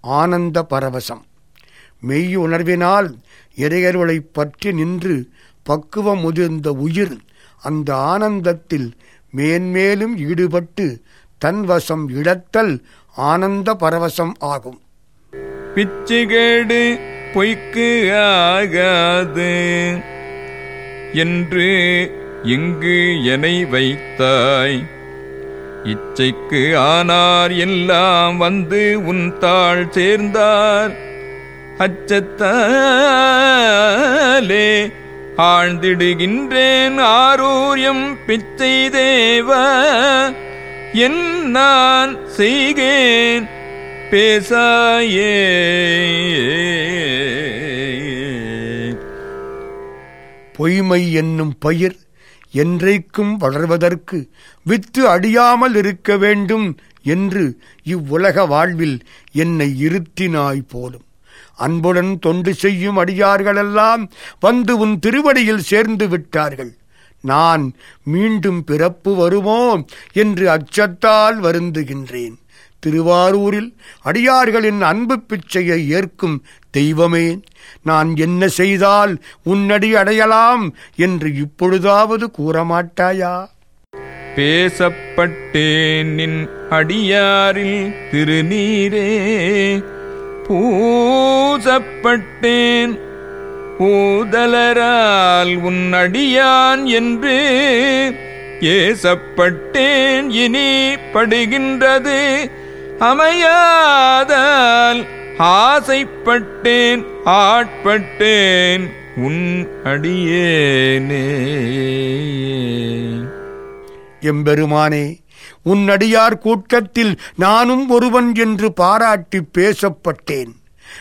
ஆனந்த பரவசம். மெய்யுணர்வினால் உணர்வினால் பற்றி நின்று பக்குவம் முதிர்ந்த உயிர் அந்த ஆனந்தத்தில் மேன்மேலும் ஈடுபட்டு தன்வசம் இழத்தல் ஆனந்த பரவசம் ஆகும். பிச்சுகேடு பொய்க்கு ஆகாது. என்று இங்கு எனை வைத்தாய். இச்சைக்கு ஆனார் எல்லாம் வந்து உன் தாள் சேர்ந்தார். அச்சத்தாலே ஆழ்ந்திடுகின்றேன் ஆரூரியம் பிச்சை தேவ. என் நான் செய்கேன் பேசாயே. பொய்மை என்னும் பயிர் என்றைக்கும் வளர்வதற்கு வித்து அடியாமல் இருக்க வேண்டும் என்று இவ்வுலக வாழ்வில் என்னை இருத்தினாய் போலும். அன்புடன் தொண்டு செய்யும் அடியார்களெல்லாம் வந்து உன் திருவடியில் சேர்ந்து விட்டார்கள். நான் மீண்டும் பிறப்பு வருமோ என்று அச்சத்தால் வருந்துகின்றேன். திருவாரூரில் அடியார்களின் அன்பு பிச்சையை ஏற்கும் தெய்வமே நான் என்ன செய்தால் உன்னடி அடையலாம் என்று இப்பொழுதாவது கூறமாட்டாயா? பேசப்பட்டேன் நின் அடியாரில் திருநீரே பூசப்பட்டேன் பூதலரால் உன் அடியான் என்று ஏசப்பட்டேன் இனி படுகின்றது. அமையாதால். ஆசைப்பட்டேன் ஆட்பட்டேன் உன் அடியேனே. எம்பெருமானே உன்னடியார் கூட்டத்தில் நானும் ஒருவன் என்று பாராட்டி பேசப்பட்டேன்.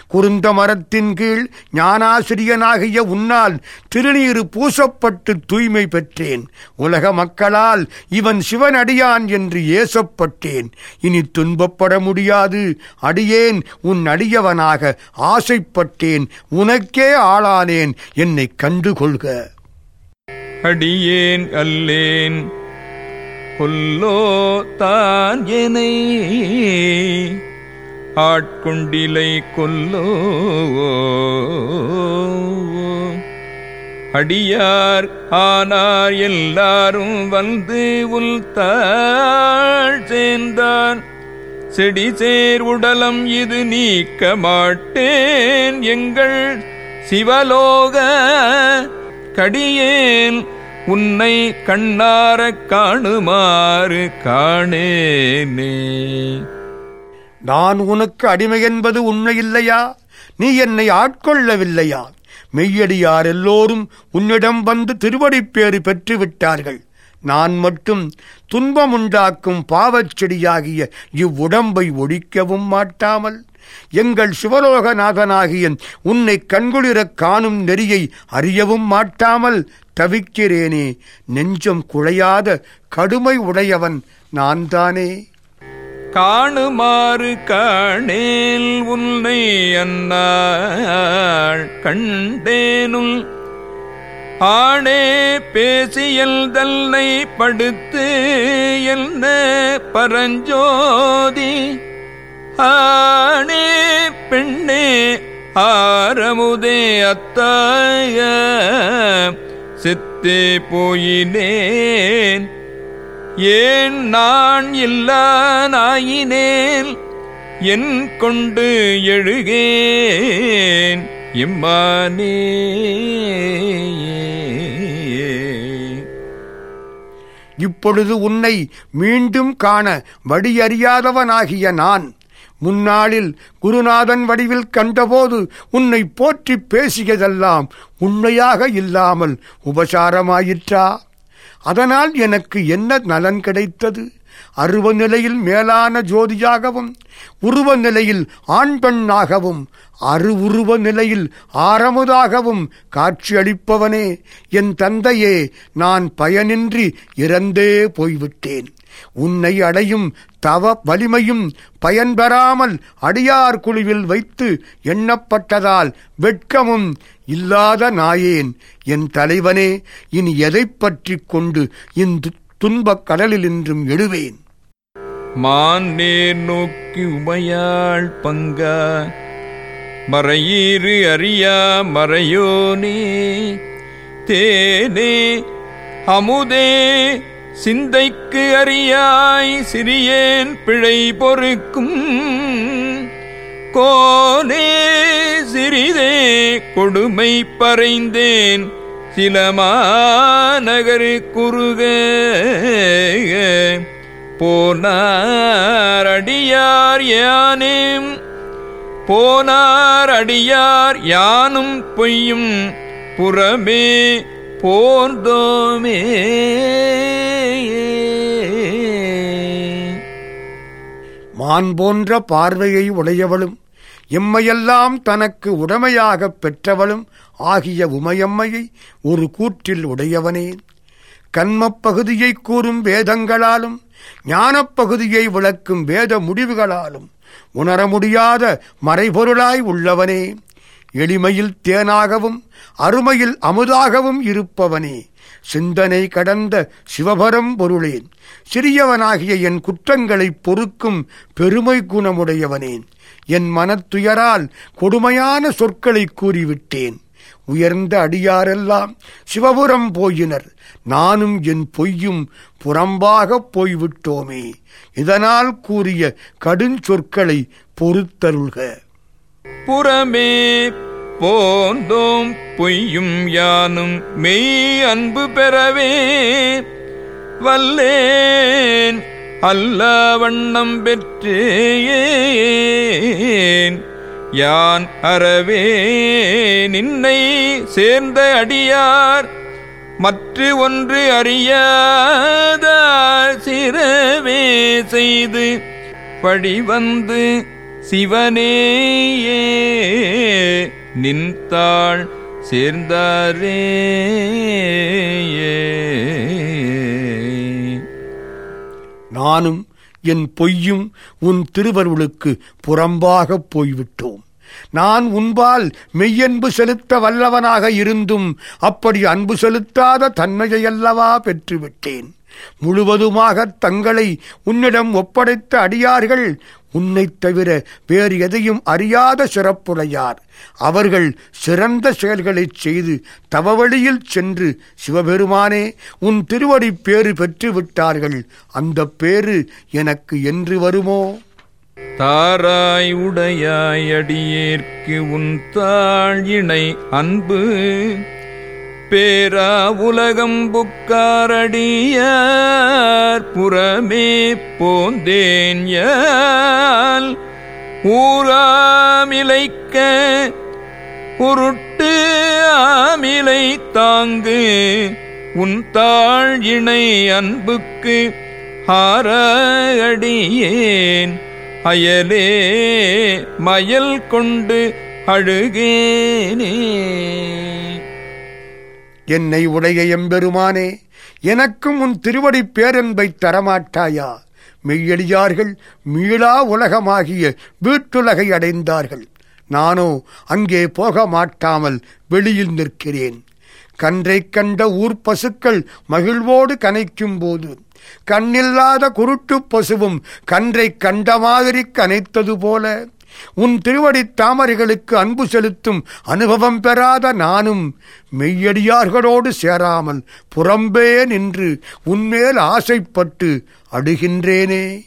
குறுந்த மரத்தின் கீழ் ஞானாசிரியனாகிய உன்னால் திருநீறு பூசப்பட்டு தூய்மை பெற்றேன். உலக மக்களால் இவன் சிவனடியான் என்று ஏசப்பட்டேன். இனி துன்பப்பட முடியாது. அடியேன் உன் அடியவனாக ஆசைப்பட்டேன். உனக்கே ஆளானேன். என்னை கண்டுகொள்க. அடியேன் அல்லேன். கொல்லோ தான் எனை ஆட்குண்டிலை கொல்லோ. அடியார் ஆனார் எல்லாரும் வந்து உள்தாள் சேர்ந்தான். செடி சேர் உடலம் இது நீக்க மாட்டேன் எங்கள் சிவலோக கடியேன். உன்னை கண்ணாரக் காணுமாறு காணேனே. நான் உனக்கு அடிமை என்பது உண்மை இல்லையா? நீ என்னை ஆட்கொள்ளவில்லையா? மெய்யடியார் எல்லோரும் உன்னிடம் வந்து திருவடிப்பேறு பெற்றுவிட்டார்கள். நான் மட்டும் துன்பமுண்டாக்கும் பாவச் செடியாகிய இவ்வுடம்பை ஒழிக்கவும் மாட்டாமல் எங்கள் சிவலோகநாதனாகிய உன்னை கண்குளிரக் காணும் நெறியை அறியவும் மாட்டாமல் தவிக்கிறேனே. நெஞ்சம் குழையாத கடுமை உடையவன் நான் தானே காணுமாறு காணேல் உன்னை அன்னாள் கண்டேனுள். ஆணே பேசியல் தல்லை படுத்து என்ன பரஞ்சோதி. ஆணே பெண்ணே ஆரமுதே அத்தாய. சித்தே போயினேன். ஏன் நான் இல்லானாயினேன் என் கொண்டு எழுகேன்? இம்மானே இப்பொழுது உன்னை மீண்டும் காண வடியறியாதவனாகிய நான் முன்னாளில் குருநாதன் வடிவில் கண்டபோது உன்னை போற்றி பேசியதெல்லாம் உண்மையாக இல்லாமல் உபசாரமாயிற்றா? அதனால் எனக்கு என்ன நலன் கிடைத்தது? அருவ நிலையில் மேலான ஜோதியாகவும் உருவ நிலையில் ஆண் பெண்ணாகவும் அருவுருவ நிலையில் ஆரமுதாகவும் காட்சியளிப்பவனே என் தந்தையே நான் பயனின்றி இறந்தே போய்விட்டேன். உன்னை அடையும் தவ வலிமையும் பயன் பெறாமல் அடியார் குழுவில் வைத்து எண்ணப்பட்டதால் வெட்கமும் இல்லாத நாயேன். என் தலைவனே இனி எதைப் பற்றிக் கொண்டு இந்த துன்பக் கடலில் இன்றும் எழுவேன்? மான் நேர் நோக்கி உமையாள் பங்கா மறையீறு அறியா மறையோனே தேனே அமுதே சிந்தைக்கு அறியாய் சிறியேன் பிழை பொறுக்கும். கோலே சிறிதே கொடுமை பறைந்தேன். சிலமாநகரு குறுக போனாரடியார் யானேம். போனார் அடியார் யானும் பொய்யும். புறமே போர்ந்தோமே. மான் போன்ற பார்வையை உடையவளும் எம்மையெல்லாம் தனக்கு உடமையாகப் பெற்றவளும் ஆகிய உமையம்மையை ஒரு கூற்றில் உடையவனே. கண்மப்பகுதியை கூறும் வேதங்களாலும் ஞானப்பகுதியை விளக்கும் வேத முடிவுகளாலும் உணர முடியாத மறைபொருளாய் உள்ளவனே. எளிமையில் தேனாகவும் அருமையில் அமுதாகவும் இருப்பவனே. சிந்தனை கடந்த சிவபரம் பொருளேன். சிறியவனாகிய என் குற்றங்களைப் பொறுக்கும் பெருமை குணமுடையவனேன். என் மனத்துயரால் கொடுமையான சொற்களைக் கூறிவிட்டேன். உயர்ந்த அடியாரெல்லாம் சிவபுரம் போயினர். நானும் என் பொய்யும் புறம்பாகப் போய்விட்டோமே. இதனால் கூறிய கடுஞ்சொற்களை பொறுத்தருள்க. புறமே போந்தோம் பொய்யும் யானும் மெய் அன்பு பெறவே வல்லேன் அல்ல வண்ணம் பெற்றேன். யான் அறவே நின்னை சேர்ந்த அடியார் மற்ற ஒன்று அறியாத சிறவே செய்து பழிவந்து சிவனேயே. நின்றாள் சேர்ந்தாரே. நானும் என் பொய்யும் உன் திருவருளுக்கு புறம்பாகப் போய்விட்டோம். நான் உன்பால் மெய்யன்பு செலுத்த வல்லவனாக இருந்தும் அப்படி அன்பு செலுத்தாத தன்மையையல்லவா பெற்றுவிட்டேன். முழுவதுமாக தங்களை உன்னிடம் ஒப்படைத்த அடியார்கள் உன்னைத் தவிர வேறு எதையும் அறியாத சிறப்புடையார். அவர்கள் சிறந்த செயல்களைச் செய்து தவவழியில் சென்று சிவபெருமானே உன் திருவடி பேறு பெற்று விட்டார்கள். அந்த பேறு எனக்கு என்று வருமோ? தாராய் உடையாய் அடியேற்கு உன் தாழ் இணை அன்பு. பேரா உலகம் புக்காரடியார் புறமே போந்தேன் யால். ஊராமிலைக்க உருட்டு ஆமிலை தாங்கு உன் தாழ் இணை அன்புக்கு ஆரடியேன் அயலே மயல் கொண்டு அழுகேனே. என்னை உடைய எம்பெருமானே எனக்கும் உன் திருவடி பேரன்பை தரமாட்டாயா? மெய்யடியார்கள் மீளா உலகமாகிய வீட்டுலகை அடைந்தார்கள். நானோ அங்கே போக மாட்டாமல் வெளியில் நிற்கிறேன். கன்றைக் கண்ட ஊர் பசுக்கள் மகிழ்வோடு கனைக்கும் போது கண்ணில்லாத குருட்டுப் பசுவும் கன்றைக் கண்ட மாதிரி கனைத்தது போல உன் திருவடித் தாமரைகளுக்கு அன்பு செலுத்தும் அனுபவம் பெறாத நானும் மெய்யடியார்களோடு சேராமல் புறம்பே நின்று உன்மேல் ஆசைப்பட்டு அடுகின்றேனே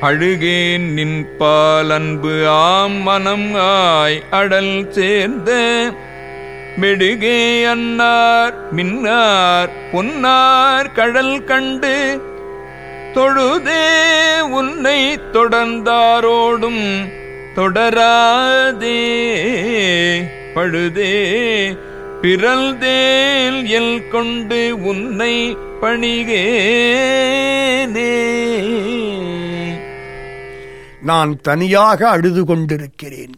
அழுகேன் நின்பால் அன்பு ஆம் மனம் ஆய் அடல் சேர்ந்த. மெடுகே அன்னார் மின்னார் பொன்னார் கடல் கண்டு. தொழுதே உன்னை தொடர்ந்தாரோடும் தொடராதே பழுதே பிறல்தேல் எல் கொண்டு உன்னை பணிகேனே. நான் தனியாக அழுது கொண்டிருக்கிறேன்.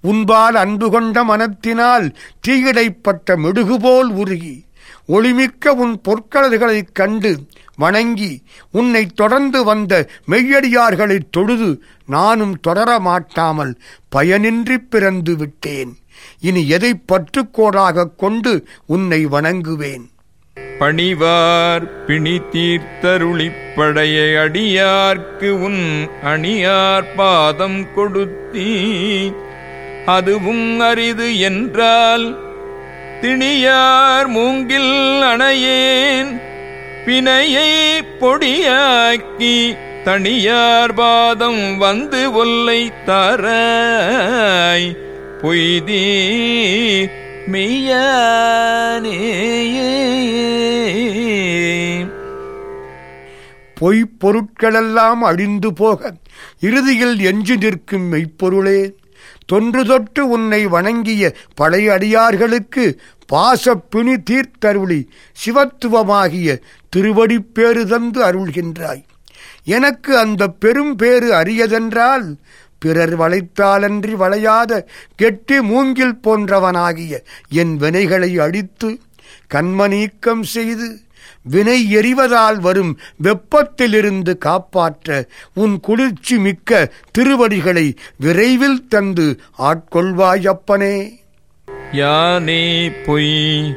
உன்பால் அன்பு கொண்ட மனத்தினால் தீயிடைப்பட்ட மெடுகுபோல் உருகி ஒளிமிக்க உன் பொற்கடல்களைக் கண்டு வணங்கி உன்னை தொடர்ந்து வந்த மெய்யடியார்களைத் தொழுது நானும் தொடர மாட்டாமல் பயனின்றி பிறந்து விட்டேன். இனி எதை பற்றுக்கோடாகக் கொண்டு உன்னை வணங்குவேன். பணிவார் பிணி தீர்த்தருளிப்படைய அடியார்க்கு உன் அணியார் பாதம் கொடுத்தீ அதுவும் அரிது என்றால் திணியார் மூங்கில் அணையேன். பிணையை பொடியாக்கி தனியார் பாதம் வந்து ஒல்லை தராய். பொய்தி மெய்யானே பொய்ப் பொருட்களெல்லாம் அழிந்து போக இறுதியில் எஞ்சு நிற்கும் மெய்ப்பொருளே. தொன்று தொட்டு உன்னை வணங்கிய பழைய அடியார்களுக்கு பாசப்பிணி தீர்த்தருளி சிவத்துவமாகிய திருவடிப்பேறு தந்து அருள்கின்றாய். எனக்கு அந்த பெரும் பேறு அரியதென்றால் பிறர் வளைத்தாலன்றி வளையாத கெட்டி மூங்கில் போன்றவனாகிய என் வினைகளை அழித்து கண்மநீக்கம் செய்து வினை எறிவதால் வரும் வெப்பத்திலிருந்து காப்பாற்ற உன் குளிர்ச்சி மிக்க திருவடிகளை விரைவில் தந்து ஆட்கொள்வாயப்பனே யானே பொய்?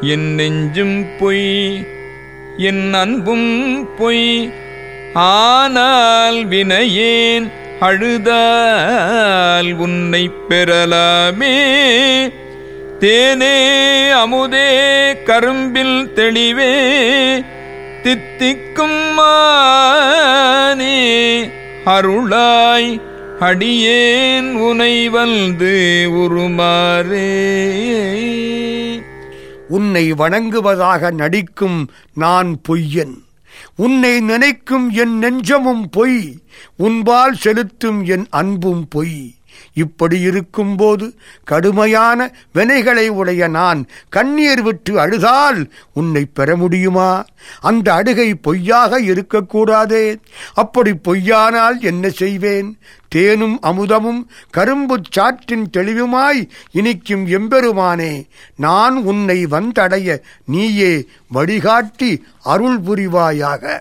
என் நெஞ்சும் பொய் என் அன்பும் பொய். ஆனால் வினையேன் அழுதால் உன்னை பெறலாமே. தேனே அமுதே கரும்பில் தெளிவே தித்திக்கும் மானே. அருளாய் அடியேன் உனை வந்து உருமாறே. உன்னை வணங்குவதாக நடிக்கும் நான் பொய்யன். உன்னை நினைக்கும் என் நெஞ்சமும் பொய். உன்பால் செலுத்தும் என் அன்பும் பொய். இப்படி இருக்கும்போது கடுமையான வினைகளை உடைய நான் கண்ணீர் விட்டு அழுதால் உன்னை பெற முடியுமா? அந்த அழுகை பொய்யாக இருக்கக்கூடாதே. அப்படி பொய்யானால் என்ன செய்வேன்? தேனும் அமுதமும் கரும்புச் சாற்றின் தெளிவுமாய் இனிக்கும் எம்பெருமானே நான் உன்னை வந்தடைய நீயே வழிகாட்டி அருள் புரிவாயாக.